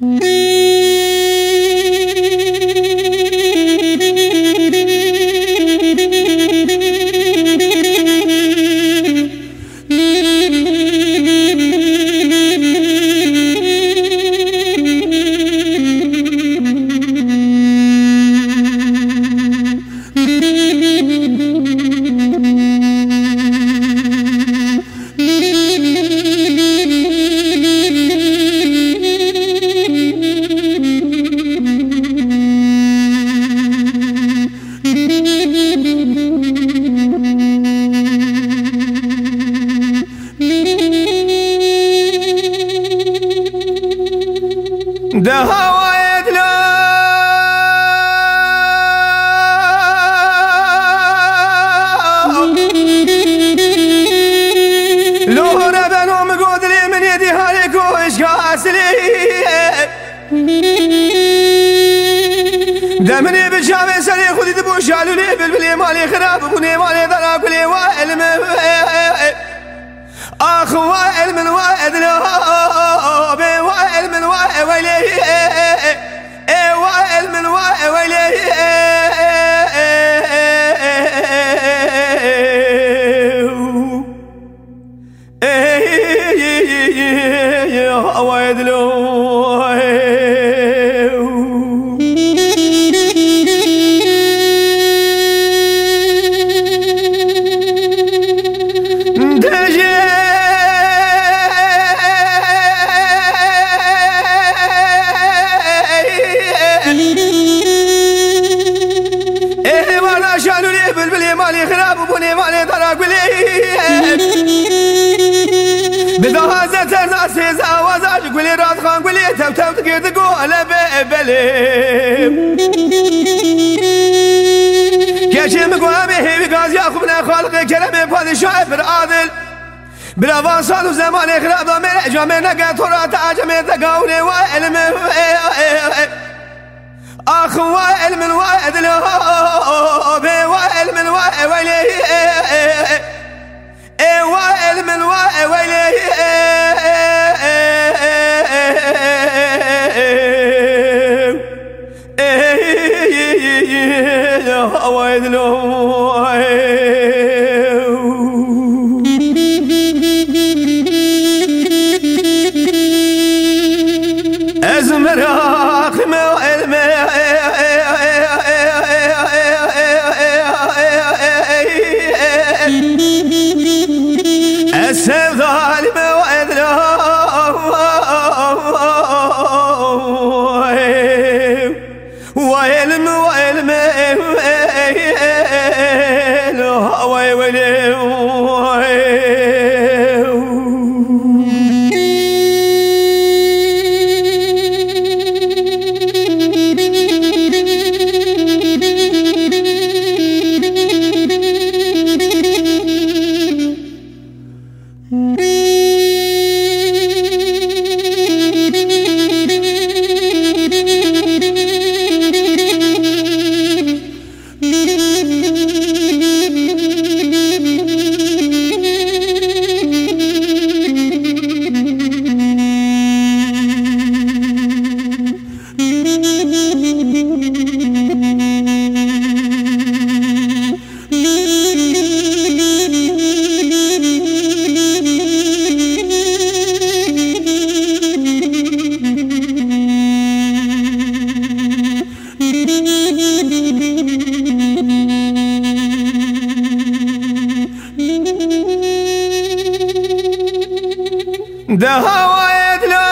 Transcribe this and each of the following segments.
Mm-hmm. ده هوايت لو لو ربن ومقود لي من يدي هالك وش قاسلي دمني بالشام سري خذي دبوش قالوا لي بالبلي مالي خراب بني مالي ضرب لي وائل آخ وائل من وائل بي وائل من وائل وائل من وائل مالی خراب بونه مالی دارا گلی. بدا هازه ترزا سیزا وازاش گلی راد خان گلی. تب تب گو گوله به بلی گشم گوه هیوی گاز یا خوب نخالق کرم پادشاه بر عادل بروان سال و زمان خراب دا میره جامعه نگه تو را تعجمه تگاونه و علم آخ و علم و عدل و وائل من وائل ويلي وائل من وائل ويلي وائل أزمراق böyle ده هوايد لا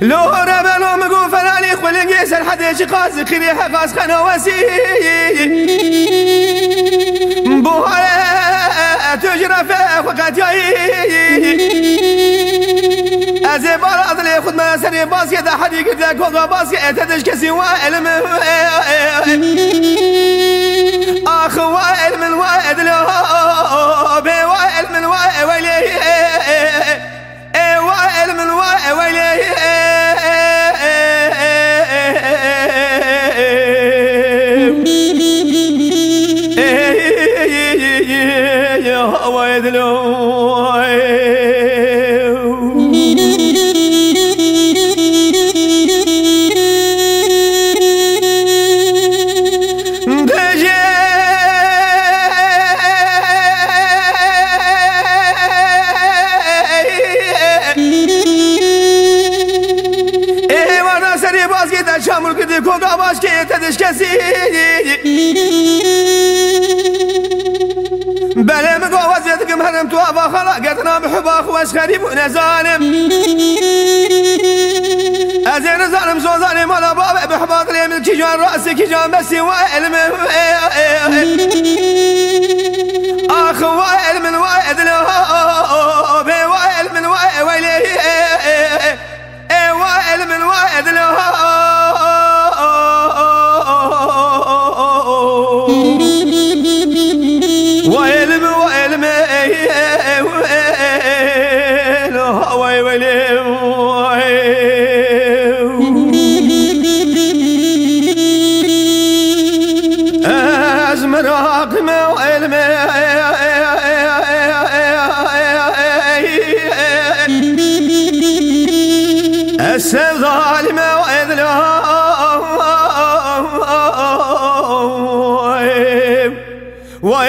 لو لو مقو فلاني خلق يسر حد شقاز خري حقاز خنواسي بوها تجرى في وقت ازي بار لي خد ما سري باس يدا حد يقدر كوغا باس اتدش كسي وائل من اخ وائل من وائل بي وائل من وائل ويلي وائل من وائل ويلي ويدلو كوكا باش كي تدش كسي بلا مقوى وزيتك مهرم توابا خلا قتنا بحبا خوش خريب ونزالم أزين ظالم زو ظالم على بابا بحباط لي من كيجان رأسي كيجان بسي وائل من أخ وائل من وائل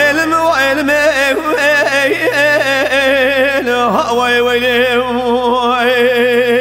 ويلم ويلم ويل ويل ويل